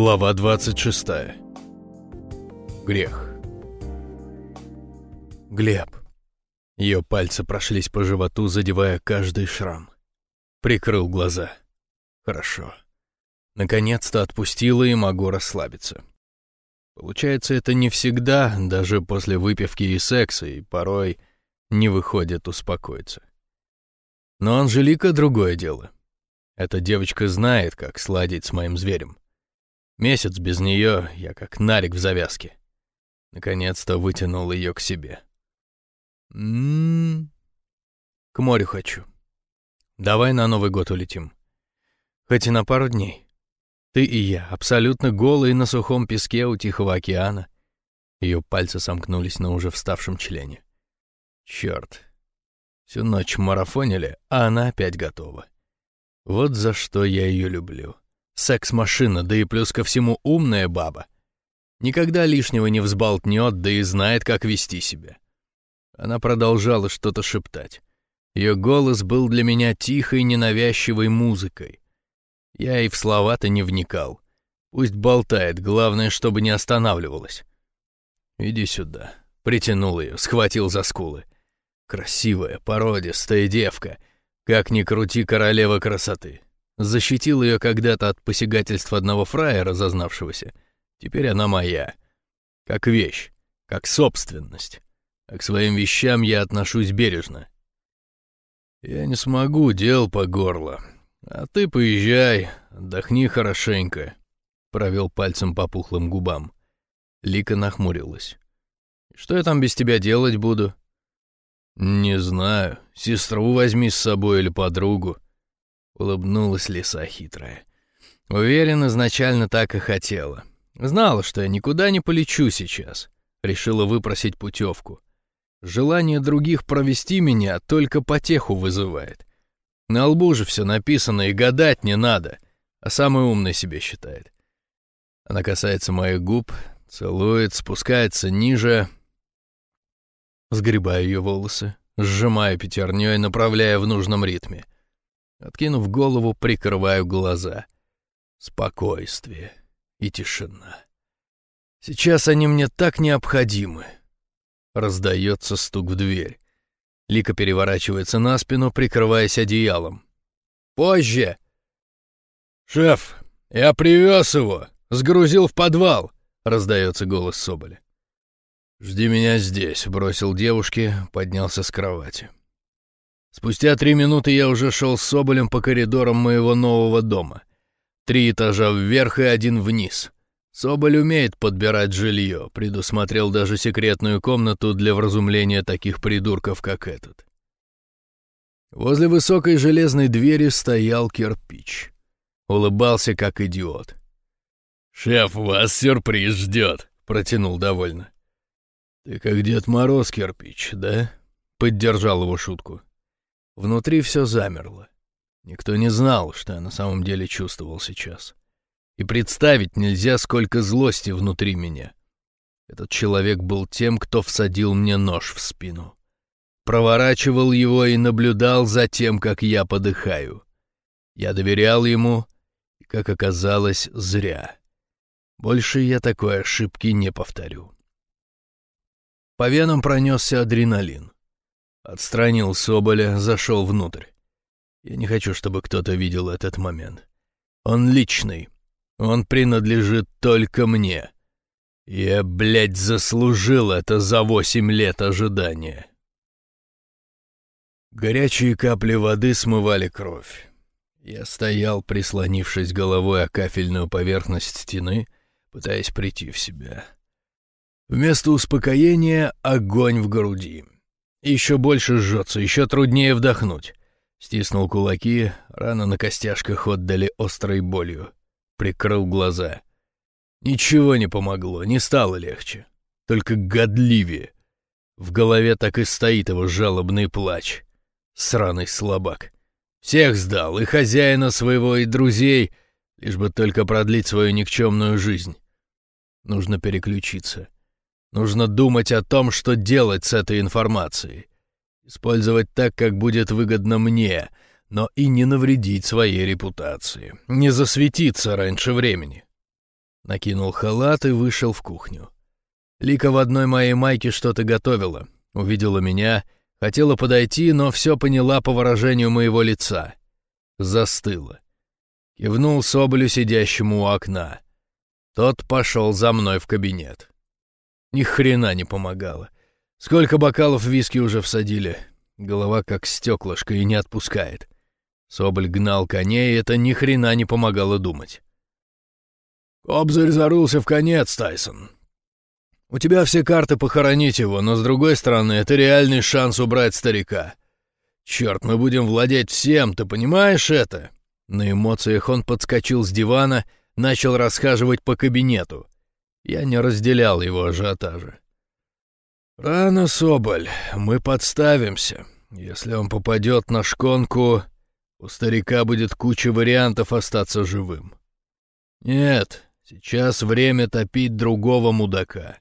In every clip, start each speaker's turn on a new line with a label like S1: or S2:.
S1: Глава 26. Грех. Глеб. Ее пальцы прошлись по животу, задевая каждый шрам. Прикрыл глаза. Хорошо. Наконец-то отпустила и могу расслабиться. Получается, это не всегда, даже после выпивки и секса, и порой не выходит успокоиться. Но Анжелика — другое дело. Эта девочка знает, как сладить с моим зверем. Месяц без нее я как нарик в завязке. Наконец-то вытянул ее к себе. М-м-м. К морю хочу. Давай на Новый год улетим. Хоть и на пару дней. Ты и я, абсолютно голые на сухом песке у Тихого океана. Ее пальцы сомкнулись на уже вставшем члене. Черт. Всю ночь марафонили, а она опять готова. Вот за что я ее люблю. Секс-машина, да и плюс ко всему умная баба. Никогда лишнего не взболтнет, да и знает, как вести себя. Она продолжала что-то шептать. Ее голос был для меня тихой, ненавязчивой музыкой. Я и в слова-то не вникал. Пусть болтает, главное, чтобы не останавливалась. «Иди сюда». Притянул ее, схватил за скулы. Красивая, породистая девка. Как ни крути, королева красоты. Защитил ее когда-то от посягательства одного фраера, зазнавшегося. Теперь она моя. Как вещь, как собственность. А к своим вещам я отношусь бережно. Я не смогу, дел по горло. А ты поезжай, отдохни хорошенько. Провел пальцем по пухлым губам. Лика нахмурилась. Что я там без тебя делать буду? Не знаю. Сестру возьми с собой или подругу. Улыбнулась лиса хитрая. Уверен, изначально так и хотела. Знала, что я никуда не полечу сейчас. Решила выпросить путевку. Желание других провести меня только потеху вызывает. На лбу же все написано, и гадать не надо, а самый умный себе считает. Она касается моих губ, целует, спускается ниже. Сгребаю ее волосы, сжимаю пятерней, направляя в нужном ритме — Откинув голову, прикрываю глаза. Спокойствие и тишина. Сейчас они мне так необходимы. Раздается стук в дверь. Лика переворачивается на спину, прикрываясь одеялом. «Позже!» «Шеф, я привез его! Сгрузил в подвал!» — раздается голос Соболя. «Жди меня здесь», — бросил девушке, поднялся с кровати. Спустя три минуты я уже шел с Соболем по коридорам моего нового дома. Три этажа вверх и один вниз. Соболь умеет подбирать жилье, предусмотрел даже секретную комнату для вразумления таких придурков, как этот. Возле высокой железной двери стоял кирпич. Улыбался, как идиот. «Шеф, вас сюрприз ждет», — протянул довольно. «Ты как Дед Мороз, кирпич, да?» — поддержал его шутку. Внутри все замерло. Никто не знал, что я на самом деле чувствовал сейчас. И представить нельзя, сколько злости внутри меня. Этот человек был тем, кто всадил мне нож в спину. Проворачивал его и наблюдал за тем, как я подыхаю. Я доверял ему, и, как оказалось, зря. Больше я такой ошибки не повторю. По венам пронесся адреналин. Отстранил Соболя, зашел внутрь. Я не хочу, чтобы кто-то видел этот момент. Он личный. Он принадлежит только мне. Я, блядь, заслужил это за восемь лет ожидания. Горячие капли воды смывали кровь. Я стоял, прислонившись головой о кафельную поверхность стены, пытаясь прийти в себя. Вместо успокоения — огонь в груди. Еще больше жжется, еще труднее вдохнуть. Стиснул кулаки, раны на костяшках отдали острой болью. Прикрыл глаза. Ничего не помогло, не стало легче. Только годливее. В голове так и стоит его жалобный плач. Сраный слабак. Всех сдал, и хозяина своего, и друзей, лишь бы только продлить свою никчемную жизнь. Нужно переключиться. Нужно думать о том, что делать с этой информацией. Использовать так, как будет выгодно мне, но и не навредить своей репутации. Не засветиться раньше времени. Накинул халат и вышел в кухню. Лика в одной моей майке что-то готовила. Увидела меня, хотела подойти, но все поняла по выражению моего лица. Застыла. Кивнул Соболю, сидящему у окна. Тот пошел за мной в кабинет. Ни хрена не помогало. Сколько бокалов виски уже всадили. Голова как стеклышко и не отпускает. Соболь гнал коней, и это ни хрена не помогало думать. «Кобзарь зарылся в конец, Тайсон. У тебя все карты похоронить его, но, с другой стороны, это реальный шанс убрать старика. Черт, мы будем владеть всем, ты понимаешь это?» На эмоциях он подскочил с дивана, начал расхаживать по кабинету. Я не разделял его ажиотажа. «Рано, Соболь, мы подставимся. Если он попадет на шконку, у старика будет куча вариантов остаться живым. Нет, сейчас время топить другого мудака».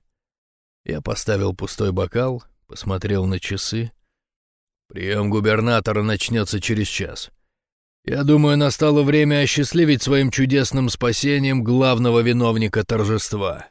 S1: Я поставил пустой бокал, посмотрел на часы. Прием губернатора начнется через час. Я думаю, настало время осчастливить своим чудесным спасением главного виновника торжества.